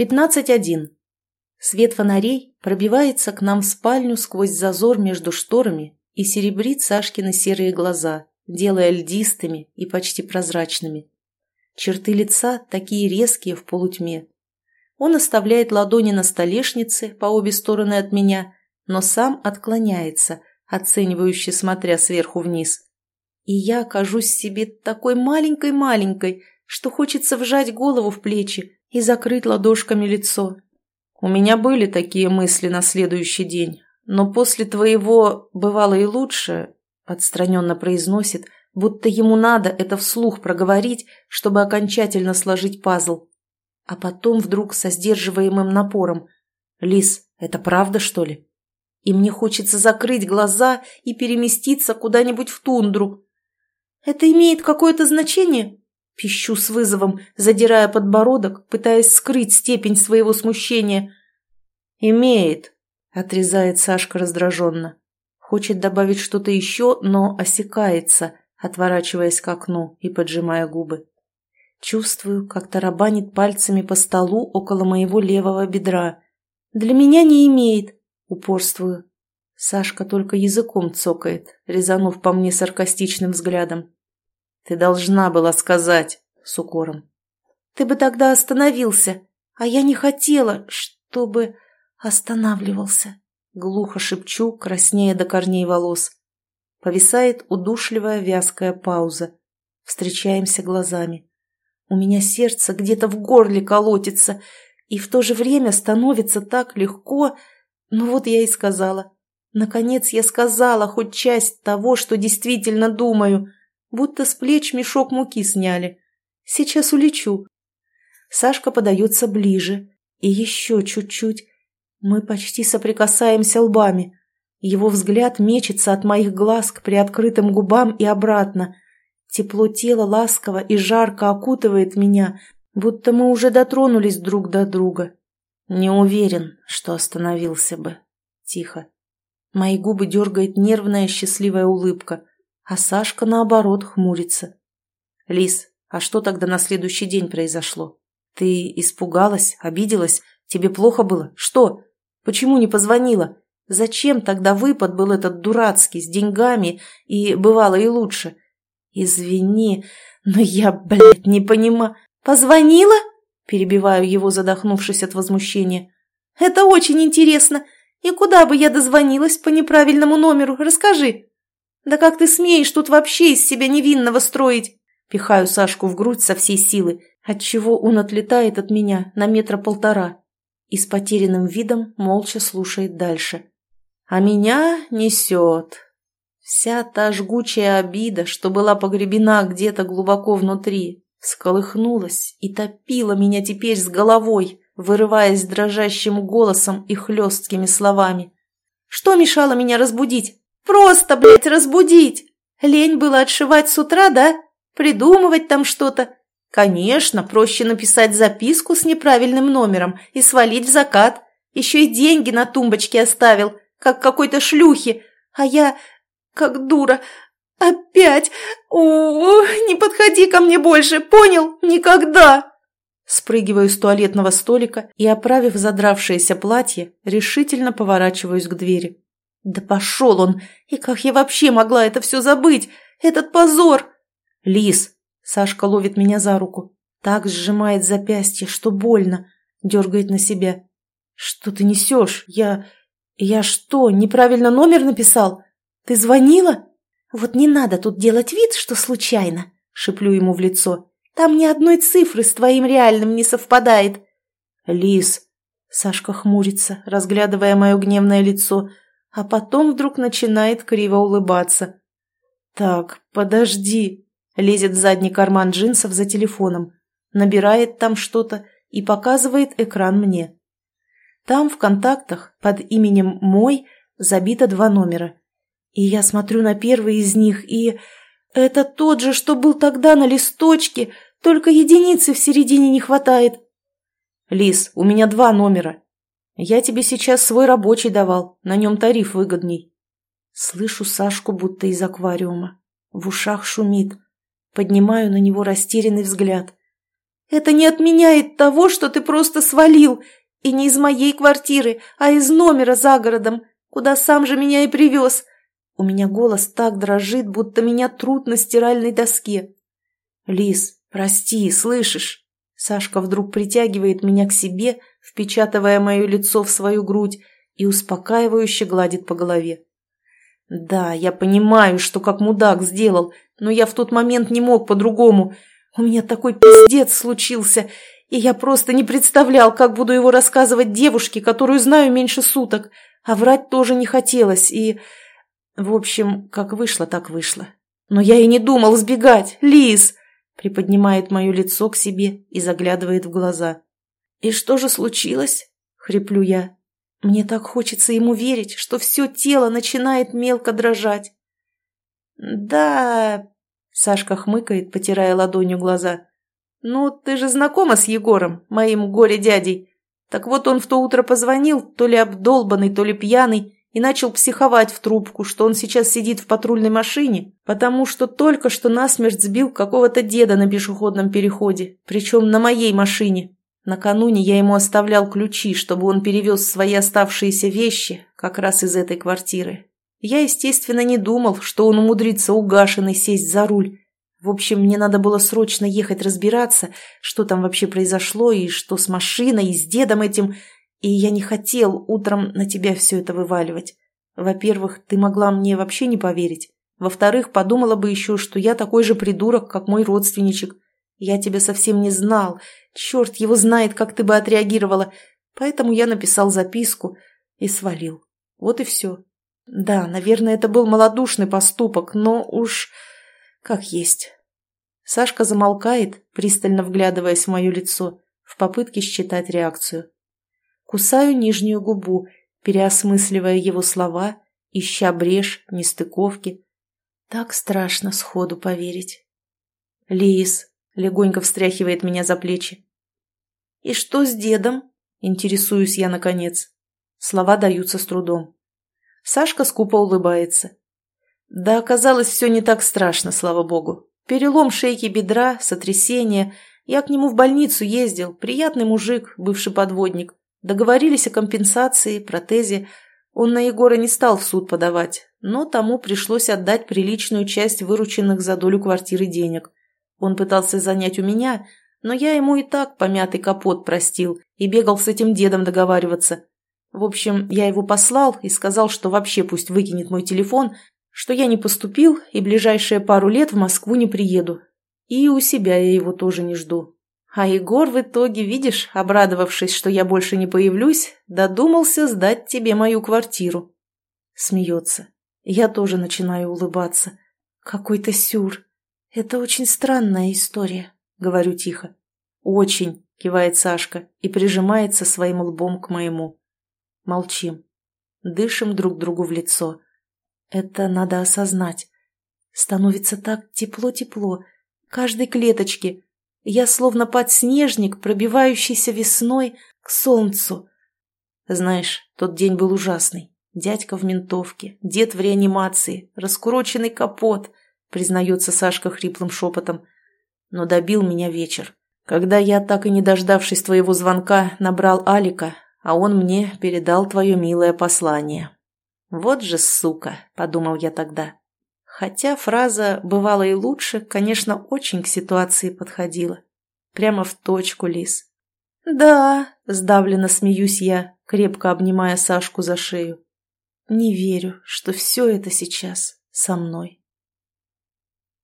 15.1. Свет фонарей пробивается к нам в спальню сквозь зазор между шторами и серебрит Сашкины серые глаза, делая льдистыми и почти прозрачными. Черты лица такие резкие в полутьме. Он оставляет ладони на столешнице по обе стороны от меня, но сам отклоняется, оценивающе смотря сверху вниз. И я кажусь себе такой маленькой-маленькой, что хочется вжать голову в плечи и закрыть ладошками лицо. У меня были такие мысли на следующий день, но после твоего «бывало и лучше», отстраненно произносит, будто ему надо это вслух проговорить, чтобы окончательно сложить пазл. А потом вдруг со сдерживаемым напором. «Лис, это правда, что ли?» И мне хочется закрыть глаза и переместиться куда-нибудь в тундру. «Это имеет какое-то значение?» Пищу с вызовом, задирая подбородок, пытаясь скрыть степень своего смущения. «Имеет», — отрезает Сашка раздраженно. Хочет добавить что-то еще, но осекается, отворачиваясь к окну и поджимая губы. Чувствую, как тарабанит пальцами по столу около моего левого бедра. «Для меня не имеет», — упорствую. Сашка только языком цокает, резанув по мне саркастичным взглядом. «Ты должна была сказать», — с укором. «Ты бы тогда остановился, а я не хотела, чтобы останавливался», — глухо шепчу, краснея до корней волос. Повисает удушливая вязкая пауза. Встречаемся глазами. У меня сердце где-то в горле колотится, и в то же время становится так легко. Ну вот я и сказала. Наконец я сказала хоть часть того, что действительно думаю будто с плеч мешок муки сняли. Сейчас улечу. Сашка подается ближе. И еще чуть-чуть. Мы почти соприкасаемся лбами. Его взгляд мечется от моих глаз к приоткрытым губам и обратно. Тепло тела ласково и жарко окутывает меня, будто мы уже дотронулись друг до друга. Не уверен, что остановился бы. Тихо. Мои губы дергает нервная счастливая улыбка а Сашка, наоборот, хмурится. «Лис, а что тогда на следующий день произошло? Ты испугалась, обиделась? Тебе плохо было? Что? Почему не позвонила? Зачем тогда выпад был этот дурацкий, с деньгами, и бывало и лучше? Извини, но я, блядь, не понимаю. Позвонила?» Перебиваю его, задохнувшись от возмущения. «Это очень интересно. И куда бы я дозвонилась по неправильному номеру? Расскажи». «Да как ты смеешь тут вообще из себя невинного строить?» Пихаю Сашку в грудь со всей силы, отчего он отлетает от меня на метра полтора и с потерянным видом молча слушает дальше. А меня несет. Вся та жгучая обида, что была погребена где-то глубоко внутри, всколыхнулась и топила меня теперь с головой, вырываясь дрожащим голосом и хлесткими словами. «Что мешало меня разбудить? Просто, блядь, разбудить. Лень было отшивать с утра, да? Придумывать там что-то. Конечно, проще написать записку с неправильным номером и свалить в закат. Еще и деньги на тумбочке оставил, как какой-то шлюхи. А я, как дура, опять... О, не подходи ко мне больше, понял? Никогда!» Спрыгиваю с туалетного столика и, оправив задравшееся платье, решительно поворачиваюсь к двери. Да пошел он! И как я вообще могла это все забыть? Этот позор! Лис! Сашка ловит меня за руку. Так сжимает запястье, что больно. Дергает на себя. Что ты несешь? Я... Я что, неправильно номер написал? Ты звонила? Вот не надо тут делать вид, что случайно. Шиплю ему в лицо. Там ни одной цифры с твоим реальным не совпадает. Лис... Сашка хмурится, разглядывая мое гневное лицо, а потом вдруг начинает криво улыбаться. «Так, подожди», — лезет в задний карман джинсов за телефоном, набирает там что-то и показывает экран мне. Там в контактах под именем «Мой» забито два номера. И я смотрю на первый из них, и... Это тот же, что был тогда на листочке, только единицы в середине не хватает. «Лис, у меня два номера. Я тебе сейчас свой рабочий давал, на нем тариф выгодней. Слышу Сашку будто из аквариума. В ушах шумит. Поднимаю на него растерянный взгляд. Это не отменяет того, что ты просто свалил. И не из моей квартиры, а из номера за городом, куда сам же меня и привез. У меня голос так дрожит, будто меня трут на стиральной доске. Лис, прости, слышишь? Сашка вдруг притягивает меня к себе, впечатывая мое лицо в свою грудь и успокаивающе гладит по голове. Да, я понимаю, что как мудак сделал, но я в тот момент не мог по-другому. У меня такой пиздец случился, и я просто не представлял, как буду его рассказывать девушке, которую знаю меньше суток. А врать тоже не хотелось, и... В общем, как вышло, так вышло. Но я и не думал сбегать. Лис! Приподнимает мое лицо к себе и заглядывает в глаза. «И что же случилось?» — хриплю я. Мне так хочется ему верить, что все тело начинает мелко дрожать. «Да...» — Сашка хмыкает, потирая ладонью глаза. «Ну, ты же знакома с Егором, моим горе-дядей. Так вот он в то утро позвонил, то ли обдолбанный, то ли пьяный, и начал психовать в трубку, что он сейчас сидит в патрульной машине, потому что только что насмерть сбил какого-то деда на пешеходном переходе, причем на моей машине. Накануне я ему оставлял ключи, чтобы он перевез свои оставшиеся вещи как раз из этой квартиры. Я, естественно, не думал, что он умудрится угашенный сесть за руль. В общем, мне надо было срочно ехать разбираться, что там вообще произошло и что с машиной, и с дедом этим, и я не хотел утром на тебя все это вываливать. Во-первых, ты могла мне вообще не поверить. Во-вторых, подумала бы еще, что я такой же придурок, как мой родственничек. Я тебя совсем не знал. Черт его знает, как ты бы отреагировала. Поэтому я написал записку и свалил. Вот и все. Да, наверное, это был малодушный поступок, но уж как есть. Сашка замолкает, пристально вглядываясь в мое лицо, в попытке считать реакцию. Кусаю нижнюю губу, переосмысливая его слова, ища брешь, нестыковки. Так страшно сходу поверить. Лис легонько встряхивает меня за плечи. «И что с дедом?» – интересуюсь я наконец. Слова даются с трудом. Сашка скупо улыбается. Да оказалось все не так страшно, слава богу. Перелом шейки бедра, сотрясение. Я к нему в больницу ездил. Приятный мужик, бывший подводник. Договорились о компенсации, протезе. Он на Егора не стал в суд подавать, но тому пришлось отдать приличную часть вырученных за долю квартиры денег. Он пытался занять у меня, но я ему и так помятый капот простил и бегал с этим дедом договариваться. В общем, я его послал и сказал, что вообще пусть выкинет мой телефон, что я не поступил и ближайшие пару лет в Москву не приеду. И у себя я его тоже не жду. А Егор в итоге, видишь, обрадовавшись, что я больше не появлюсь, додумался сдать тебе мою квартиру. Смеется. Я тоже начинаю улыбаться. Какой-то сюр. Это очень странная история, говорю тихо. Очень, кивает Сашка и прижимается своим лбом к моему. Молчим. Дышим друг другу в лицо. Это надо осознать. Становится так тепло-тепло. Каждой клеточке, я словно подснежник, пробивающийся весной к солнцу. Знаешь, тот день был ужасный. Дядька в ментовке, дед в реанимации, раскуроченный капот, признается Сашка хриплым шепотом. Но добил меня вечер, когда я, так и не дождавшись твоего звонка, набрал Алика, а он мне передал твое милое послание. Вот же сука, подумал я тогда. Хотя фраза «бывало и лучше», конечно, очень к ситуации подходила. Прямо в точку, Лис. «Да», — сдавленно смеюсь я, крепко обнимая Сашку за шею. «Не верю, что все это сейчас со мной».